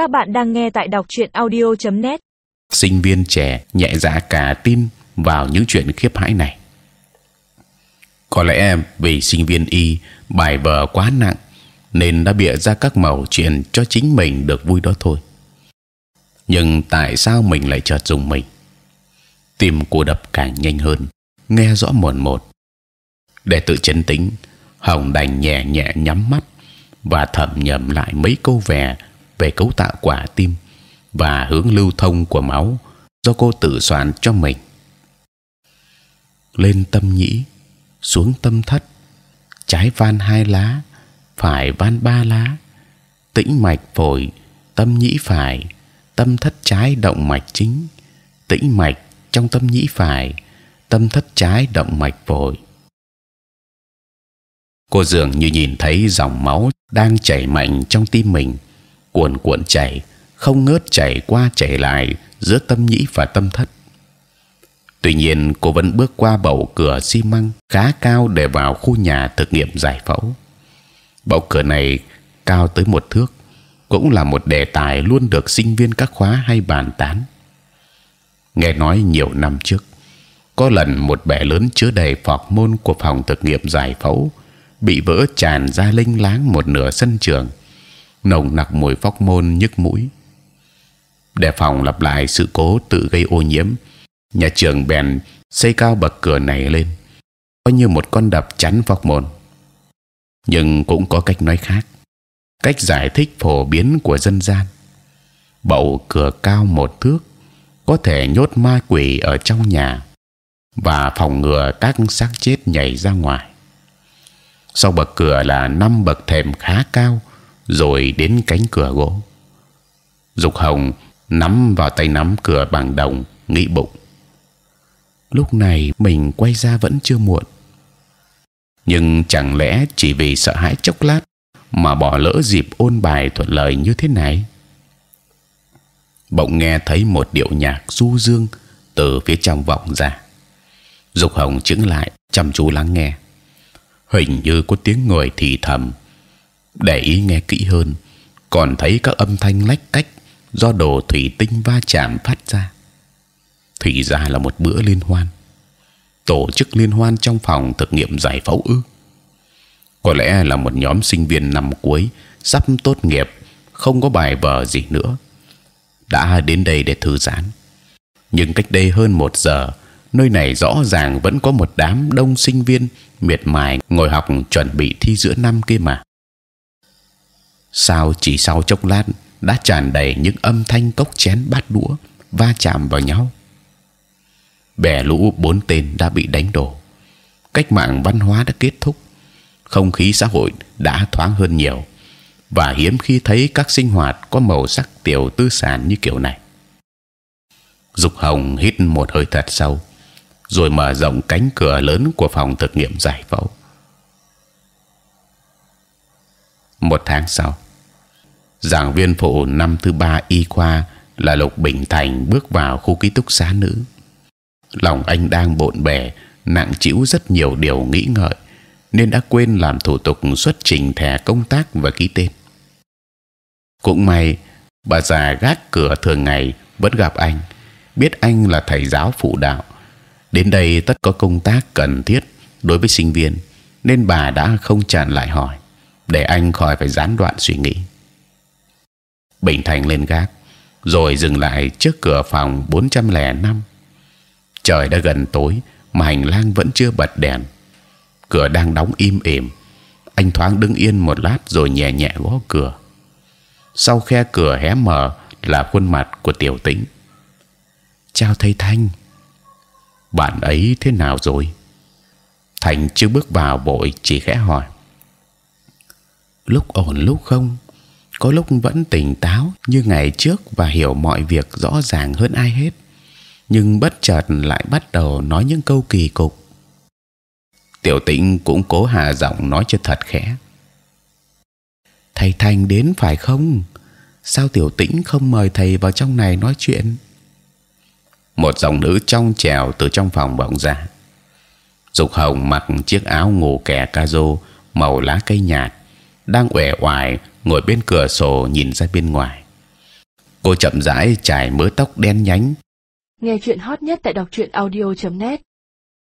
Các bạn đang nghe tại đọc truyện audio.net. Sinh viên trẻ nhẹ dạ cả tin vào những chuyện khiếp hãi này. Có lẽ vì sinh viên y bài vở quá nặng nên đã bịa ra các mẩu chuyện cho chính mình được vui đó thôi. Nhưng tại sao mình lại chợt dùng mình? Tim cô đập càng nhanh hơn, nghe rõ mồn một. Để tự chấn tĩnh, Hồng đành nhẹ nhẹ nhắm mắt và thầm nhẩm lại mấy câu về về cấu tạo quả tim và hướng lưu thông của máu do cô tự soạn cho mình. Lên tâm nhĩ, xuống tâm thất, trái van hai lá, phải van ba lá, tĩnh mạch phổi, tâm nhĩ phải, tâm thất trái động mạch chính, tĩnh mạch trong tâm nhĩ phải, tâm thất trái động mạch phổi. Cô dường như nhìn thấy dòng máu đang chảy mạnh trong tim mình, cuồn cuộn chảy, không ngớt chảy qua chảy lại giữa tâm nhĩ và tâm thất. Tuy nhiên, cô vẫn bước qua bậu cửa xi măng khá cao để vào khu nhà thực nghiệm giải phẫu. Bậu cửa này cao tới một thước, cũng là một đề tài luôn được sinh viên các khóa hay bàn tán. Nghe nói nhiều năm trước, có lần một bể lớn chứa đầy phọc môn của phòng thực nghiệm giải phẫu bị vỡ tràn ra linh láng một nửa sân trường, nồng nặc mùi phóc môn nhức mũi. Để phòng lặp lại sự cố tự gây ô nhiễm, nhà trường bèn xây cao bậc cửa này lên, coi như một con đập chắn phóc môn. Nhưng cũng có cách nói khác, cách giải thích phổ biến của dân gian. Bậu cửa cao một thước có thể nhốt ma quỷ ở trong nhà và phòng ngừa các xác chết nhảy ra ngoài sau bậc cửa là năm bậc thềm khá cao rồi đến cánh cửa gỗ. Dục hồng nắm vào tay nắm cửa bằng đồng, nghĩ bụng. Lúc này mình quay ra vẫn chưa muộn. Nhưng chẳng lẽ chỉ vì sợ hãi chốc lát mà bỏ lỡ dịp ôn bài thuận lợi như thế này? Bỗng nghe thấy một điệu nhạc du dương từ phía trong vọng ra. Dục hồng chững lại, chăm chú lắng nghe. Hình như có tiếng người thì thầm để ý nghe kỹ hơn, còn thấy các âm thanh lách cách do đồ thủy tinh va chạm phát ra. Thì ra là một bữa liên hoan, tổ chức liên hoan trong phòng thực nghiệm giải phẫu ư. Có lẽ là một nhóm sinh viên năm cuối, sắp tốt nghiệp, không có bài vở gì nữa, đã đến đây để thư giãn. Nhưng cách đây hơn một giờ, nơi này rõ ràng vẫn có một đám đông sinh viên miệt mài ngồi học chuẩn bị thi giữa năm kia mà. Sao chỉ sau chốc lát đã tràn đầy những âm thanh cốc chén bát đũa va chạm vào nhau. Bè lũ bốn tên đã bị đánh đổ, cách mạng văn hóa đã kết thúc, không khí xã hội đã thoáng hơn nhiều và hiếm khi thấy các sinh hoạt có màu sắc tiểu tư sản như kiểu này. Dục Hồng hít một hơi thật sâu rồi mở rộng cánh cửa lớn của phòng thực nghiệm giải phẫu. Một tháng sau, giảng viên phụ năm thứ ba y khoa là Lục Bình Thành bước vào khu ký túc xá nữ. Lòng anh đang bộn bề, nặng chịu rất nhiều điều nghĩ ngợi, nên đã quên làm thủ tục xuất trình thẻ công tác và ký tên. Cũng may, bà già gác cửa thường ngày vẫn gặp anh, biết anh là thầy giáo phụ đạo, đến đây tất có công tác cần thiết đối với sinh viên nên bà đã không tràn lại hỏi để anh khỏi phải gián đoạn suy nghĩ. Bình thành lên gác, rồi dừng lại trước cửa phòng 405 trời đã gần tối, mà hành lang vẫn chưa bật đèn. Cửa đang đóng im ỉm. Anh thoáng đứng yên một lát rồi nhẹ nhẹ gõ cửa. Sau khe cửa hé mở là khuôn mặt của tiểu tĩnh. Chào thầy thanh. Bạn ấy thế nào rồi? Thành chưa bước vào vội chỉ khẽ hỏi lúc ổn lúc không có lúc vẫn tỉnh táo như ngày trước và hiểu mọi việc rõ ràng hơn ai hết. Nhưng bất chợt lại bắt đầu nói những câu kỳ cục. Tiểu tĩnh cũng cố hà giọng nói cho thật khẽ. Thầy thành đến phải không? Sao tiểu tĩnh không mời thầy vào trong này nói chuyện? Một giọng nữ trong trèo từ trong phòng vọng ra. Dục Hồng mặc chiếc áo ngủ kẻ ca màu lá cây nhạt, đang uể oải ngồi bên cửa sổ nhìn ra bên ngoài. cô chậm rãi chải mớ tóc đen nhánh Nghe chuyện hot nhất tại đọc truyện audio.net